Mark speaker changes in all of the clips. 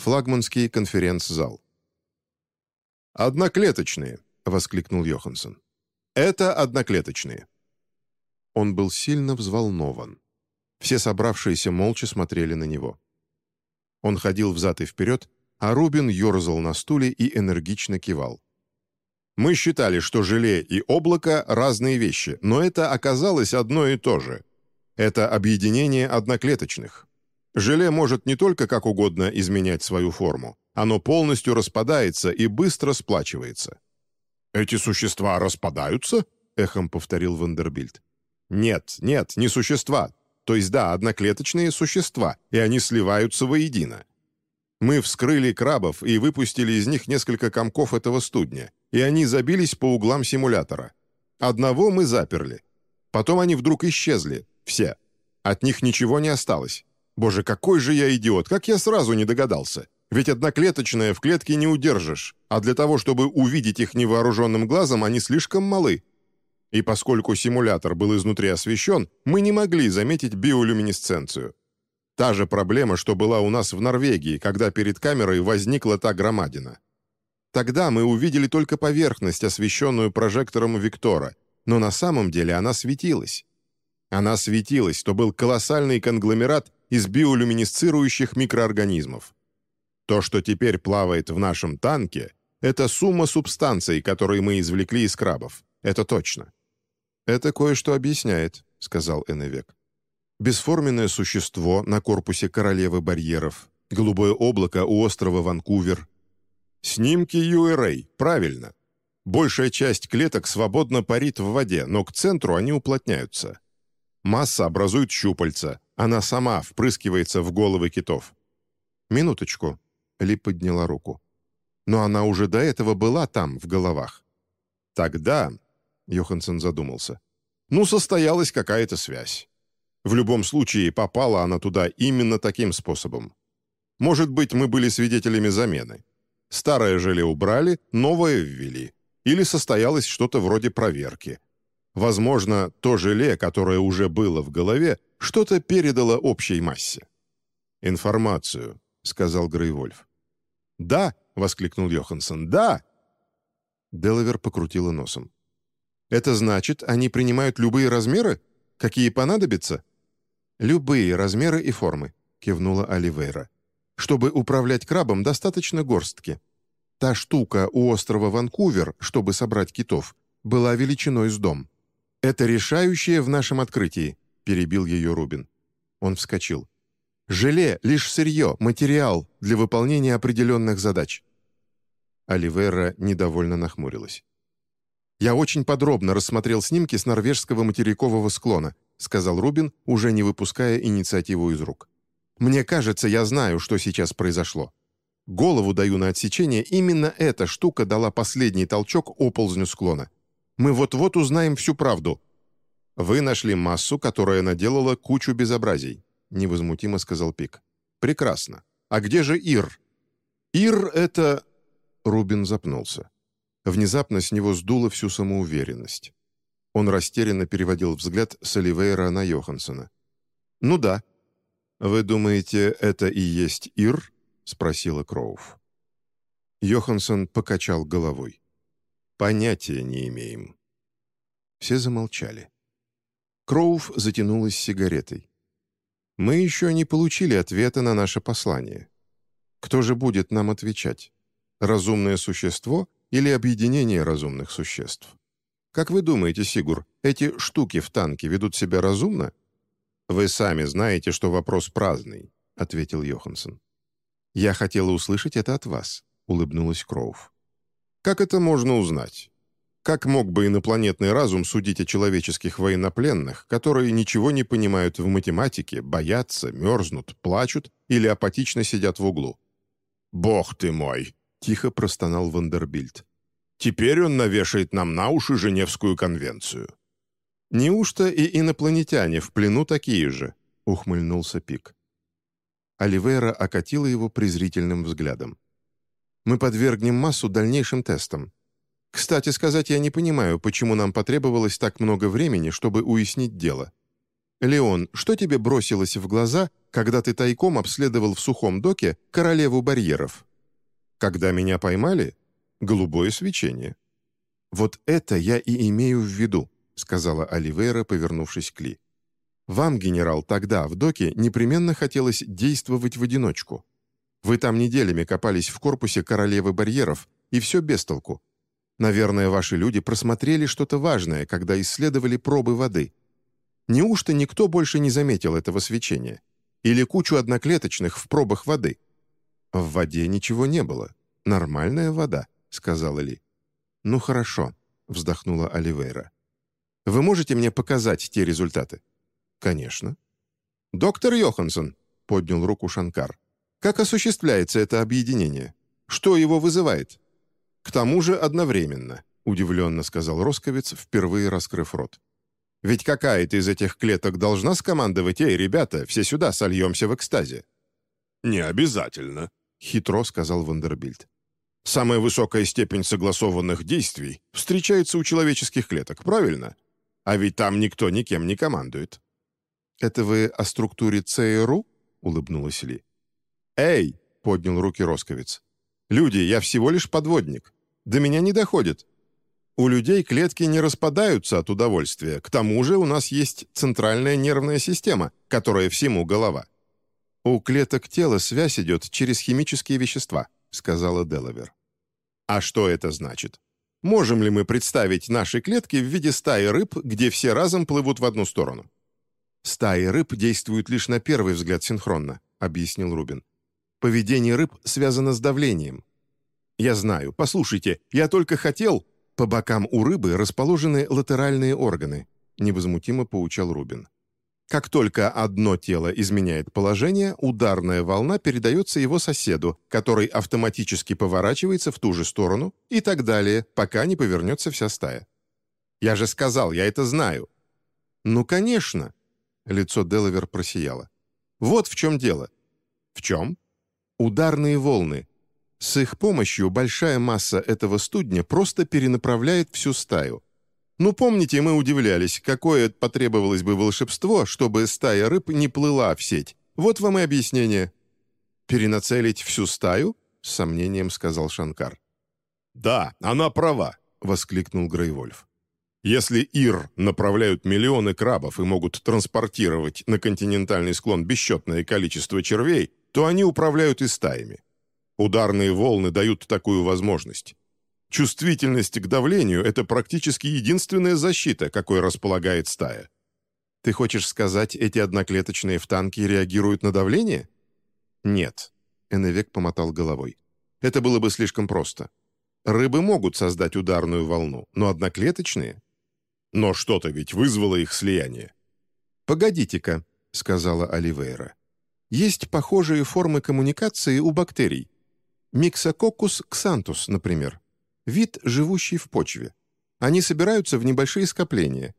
Speaker 1: Флагманский конференц-зал. «Одноклеточные!» — воскликнул Йоханссон. «Это одноклеточные!» Он был сильно взволнован. Все собравшиеся молча смотрели на него. Он ходил взад и вперед, а Рубин ерзал на стуле и энергично кивал. «Мы считали, что желе и облако — разные вещи, но это оказалось одно и то же. Это объединение одноклеточных. Желе может не только как угодно изменять свою форму, оно полностью распадается и быстро сплачивается». «Эти существа распадаются?» — эхом повторил Вандербильд. «Нет, нет, не существа, то есть да, одноклеточные существа, и они сливаются воедино. Мы вскрыли крабов и выпустили из них несколько комков этого студня, и они забились по углам симулятора. Одного мы заперли. Потом они вдруг исчезли, все. От них ничего не осталось. Боже, какой же я идиот, как я сразу не догадался. Ведь одноклеточное в клетке не удержишь, а для того, чтобы увидеть их невооруженным глазом, они слишком малы. И поскольку симулятор был изнутри освещен, мы не могли заметить биолюминесценцию. Та же проблема, что была у нас в Норвегии, когда перед камерой возникла та громадина. Тогда мы увидели только поверхность, освещенную прожектором Виктора, но на самом деле она светилась. Она светилась, то был колоссальный конгломерат из биолюминесцирующих микроорганизмов. То, что теперь плавает в нашем танке, это сумма субстанций, которые мы извлекли из крабов. Это точно. «Это кое-что объясняет», — сказал Эннвек. «Бесформенное существо на корпусе королевы барьеров, голубое облако у острова Ванкувер». «Снимки URA, правильно. Большая часть клеток свободно парит в воде, но к центру они уплотняются. Масса образует щупальца, она сама впрыскивается в головы китов». «Минуточку», — Ли подняла руку. «Но она уже до этого была там, в головах». «Тогда Йоханссон задумался. «Ну, состоялась какая-то связь. В любом случае, попала она туда именно таким способом. Может быть, мы были свидетелями замены. Старое желе убрали, новое ввели. Или состоялось что-то вроде проверки. Возможно, то желе, которое уже было в голове, что-то передало общей массе. «Информацию», — сказал Грейвольф. «Да!» — воскликнул Йоханссон. «Да!» Делавер покрутила носом. Это значит, они принимают любые размеры? Какие понадобятся?» «Любые размеры и формы», — кивнула Оливейра. «Чтобы управлять крабом, достаточно горстки. Та штука у острова Ванкувер, чтобы собрать китов, была величиной с дом. Это решающее в нашем открытии», — перебил ее Рубин. Он вскочил. «Желе — лишь сырье, материал для выполнения определенных задач». Оливейра недовольно нахмурилась. «Я очень подробно рассмотрел снимки с норвежского материкового склона», сказал Рубин, уже не выпуская инициативу из рук. «Мне кажется, я знаю, что сейчас произошло. Голову даю на отсечение, именно эта штука дала последний толчок оползню склона. Мы вот-вот узнаем всю правду». «Вы нашли массу, которая наделала кучу безобразий», невозмутимо сказал Пик. «Прекрасно. А где же Ир?» «Ир — это...» Рубин запнулся. Внезапно с него сдуло всю самоуверенность. Он растерянно переводил взгляд с Оливейра на Йоханссона. «Ну да». «Вы думаете, это и есть Ир?» — спросила Кроув. Йоханссон покачал головой. «Понятия не имеем». Все замолчали. Кроув затянулась сигаретой. «Мы еще не получили ответа на наше послание. Кто же будет нам отвечать? Разумное существо или объединение разумных существ. Как вы думаете, Сигур, эти штуки в танке ведут себя разумно? Вы сами знаете, что вопрос праздный, ответил Йоханссон. Я хотела услышать это от вас, улыбнулась Кроув. Как это можно узнать? Как мог бы инопланетный разум судить о человеческих военнопленных, которые ничего не понимают в математике, боятся, мерзнут, плачут или апатично сидят в углу? «Бог ты мой!» — тихо простонал Вандербильд. «Теперь он навешает нам на уши Женевскую конвенцию». «Неужто и инопланетяне в плену такие же?» — ухмыльнулся Пик. Оливейра окатила его презрительным взглядом. «Мы подвергнем массу дальнейшим тестам. Кстати сказать, я не понимаю, почему нам потребовалось так много времени, чтобы уяснить дело. «Леон, что тебе бросилось в глаза, когда ты тайком обследовал в сухом доке королеву барьеров?» «Когда меня поймали? Голубое свечение». «Вот это я и имею в виду», — сказала Оливейра, повернувшись к Ли. «Вам, генерал, тогда, в доке, непременно хотелось действовать в одиночку. Вы там неделями копались в корпусе королевы барьеров, и все без толку. Наверное, ваши люди просмотрели что-то важное, когда исследовали пробы воды. Неужто никто больше не заметил этого свечения? Или кучу одноклеточных в пробах воды? В воде ничего не было. Нормальная вода, сказала Ли. Ну хорошо, вздохнула Оливейра. Вы можете мне показать те результаты? Конечно. Доктор Йоханссон, поднял руку Шанкар. Как осуществляется это объединение? Что его вызывает? «К тому же одновременно», — удивленно сказал Росковец, впервые раскрыв рот. «Ведь какая-то из этих клеток должна скомандовать, «Эй, ребята, все сюда, сольемся в экстазе».
Speaker 2: «Не обязательно», —
Speaker 1: хитро сказал Вандербильд. «Самая высокая степень согласованных действий встречается у человеческих клеток, правильно? А ведь там никто никем не командует». «Это вы о структуре ЦРУ?» — улыбнулась Ли. «Эй!» — поднял руки Росковец. Люди, я всего лишь подводник. До меня не доходит. У людей клетки не распадаются от удовольствия. К тому же у нас есть центральная нервная система, которая всему голова. У клеток тела связь идет через химические вещества, сказала Делавер. А что это значит? Можем ли мы представить наши клетки в виде стаи рыб, где все разом плывут в одну сторону? Стаи рыб действуют лишь на первый взгляд синхронно, объяснил Рубин. Поведение рыб связано с давлением. Я знаю. Послушайте, я только хотел... По бокам у рыбы расположены латеральные органы, невозмутимо поучал Рубин. Как только одно тело изменяет положение, ударная волна передается его соседу, который автоматически поворачивается в ту же сторону и так далее, пока не повернется вся стая. «Я же сказал, я это знаю». «Ну, конечно!» Лицо Делавер просияло. «Вот в чем дело». «В чем?» Ударные волны. С их помощью большая масса этого студня просто перенаправляет всю стаю. Ну, помните, мы удивлялись, какое потребовалось бы волшебство, чтобы стая рыб не плыла в сеть. Вот вам и объяснение. «Перенацелить всю стаю?» — с сомнением сказал Шанкар.
Speaker 2: «Да, она права», — воскликнул Грейвольф. «Если Ир направляют миллионы крабов и могут транспортировать на континентальный склон бесчетное количество червей, то они управляют и стаями. Ударные волны дают такую возможность. Чувствительность к давлению – это практически единственная защита, какой располагает стая.
Speaker 1: Ты хочешь сказать, эти одноклеточные в танке реагируют на давление? Нет. Эннвек помотал головой. Это было бы слишком просто. Рыбы могут создать ударную волну, но одноклеточные?
Speaker 2: Но что-то ведь вызвало их слияние.
Speaker 1: «Погодите-ка», — сказала Оливейра. Есть похожие формы коммуникации у бактерий. Миксококкус ксантус, например. Вид, живущий в почве. Они собираются в небольшие скопления.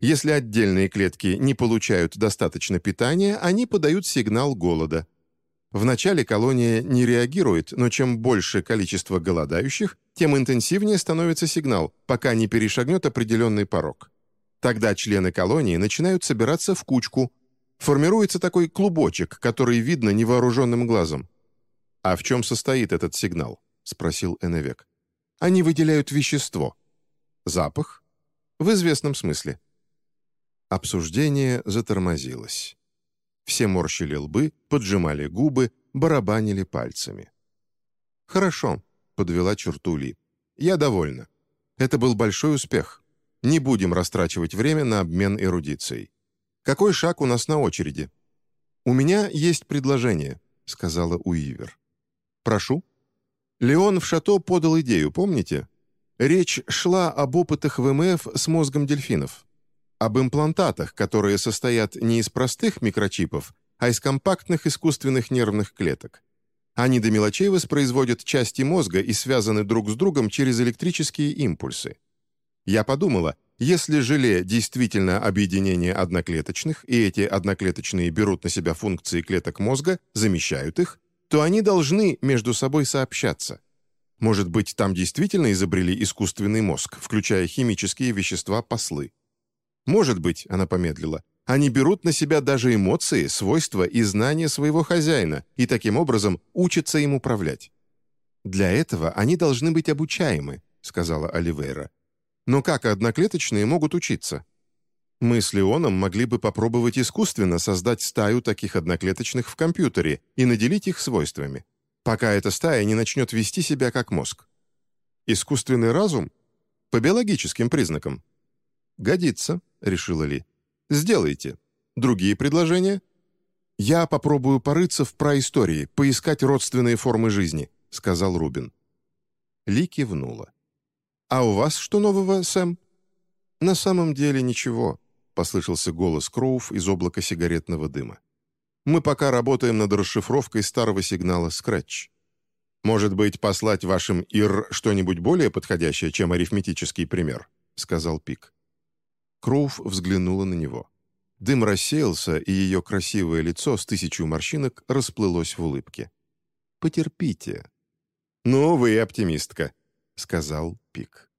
Speaker 1: Если отдельные клетки не получают достаточно питания, они подают сигнал голода. Вначале колония не реагирует, но чем больше количество голодающих, тем интенсивнее становится сигнал, пока не перешагнет определенный порог. Тогда члены колонии начинают собираться в кучку, Формируется такой клубочек, который видно невооруженным глазом. «А в чем состоит этот сигнал?» — спросил Эневек. «Они выделяют вещество. Запах? В известном смысле». Обсуждение затормозилось. Все морщили лбы, поджимали губы, барабанили пальцами. «Хорошо», — подвела черту Ли. «Я довольна. Это был большой успех. Не будем растрачивать время на обмен эрудицией. Какой шаг у нас на очереди?» «У меня есть предложение», — сказала Уивер. «Прошу». Леон в шато подал идею, помните? Речь шла об опытах ВМФ с мозгом дельфинов. Об имплантатах, которые состоят не из простых микрочипов, а из компактных искусственных нервных клеток. Они до мелочей воспроизводят части мозга и связаны друг с другом через электрические импульсы. Я подумала, если желе действительно объединение одноклеточных, и эти одноклеточные берут на себя функции клеток мозга, замещают их, то они должны между собой сообщаться. Может быть, там действительно изобрели искусственный мозг, включая химические вещества-послы. Может быть, она помедлила, Они берут на себя даже эмоции, свойства и знания своего хозяина и таким образом учатся им управлять. «Для этого они должны быть обучаемы», — сказала Оливейра. «Но как одноклеточные могут учиться?» Мы с Леоном могли бы попробовать искусственно создать стаю таких одноклеточных в компьютере и наделить их свойствами, пока эта стая не начнет вести себя как мозг. Искусственный разум? По биологическим признакам. «Годится», — решила Ли. «Сделайте. Другие предложения?» «Я попробую порыться в праистории, поискать родственные формы жизни», — сказал Рубин. Ли кивнула. «А у вас что нового, Сэм?» «На самом деле ничего», — послышался голос Кроув из облака сигаретного дыма. «Мы пока работаем над расшифровкой старого сигнала Scratch. Может быть, послать вашим ИР что-нибудь более подходящее, чем арифметический пример?» — сказал Пик. Кроув взглянула на него. Дым рассеялся, и ее красивое лицо с тысячу морщинок расплылось в улыбке. «Потерпите». «Ну, вы оптимистка», — сказал Пик.